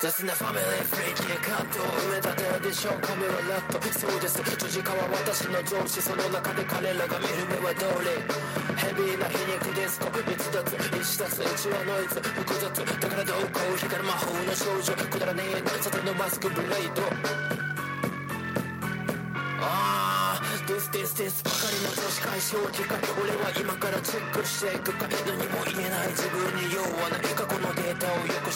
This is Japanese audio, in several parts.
雑なファミリーフリーキーカット埋め立てるでしょう髪はラット。そうです。十字架は私の上司その中で彼らが見る目は通りヘビーな皮肉ディスコ逸脱一脱一話ノイズ。複雑だからどうこう光る魔法の少女。くだらねえなサタンのマスクブレイド。ああ This this this ばかりの女子会正直か。俺は今からチェックしていくか。何も言えない自分に用は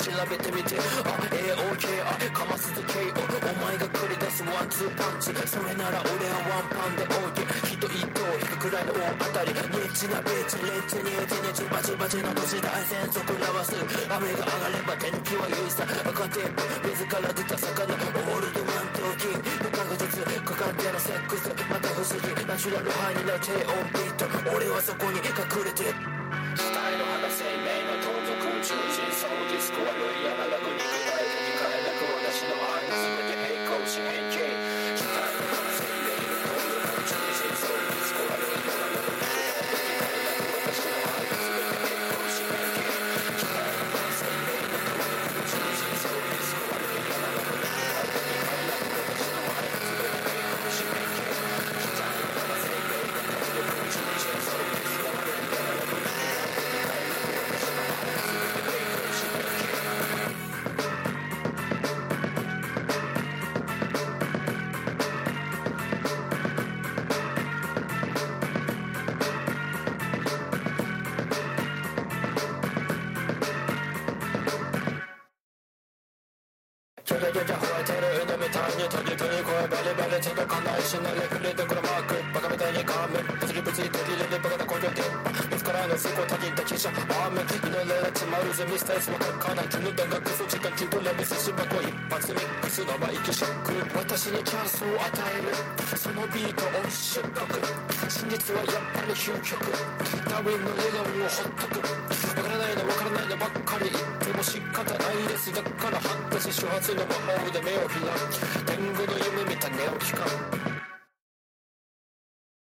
調べてみて。あ AOK あかますず KO お前が繰り出す。ワンツーパンチそれなら俺はワンパンで OK 人一頭引くくらいの大当たり。ニッチなビーチレッチにうちにチバチバチの都市大戦。速らわす雨が上がれば天気は良いさ。赤テープ自ら出た魚。オールドマントキ不確実かかってのセックス。また不思議ナチュラルハイになる低音ビート俺はそこに隠れてキャキャキャキャ吠えてる犬みたいにトニトニ声バリバリ届かないしなりフリーでこのマークバカみたいに噛む物理物理途切れでバカな根性電波自らの成功たぎった汽車アーム祈られちまうぜミスタイスわかない君の大学数時間キントラビス芝子一発ミックスのバイキショック私にチャンスを与えるそのビートを出国真実はやっぱり究極ダーウィンの理論をほっとくわからないのわからないのばっかり。言っても仕方ないです。だから始発の魔法で目を開く天狗の夢見た寝起きか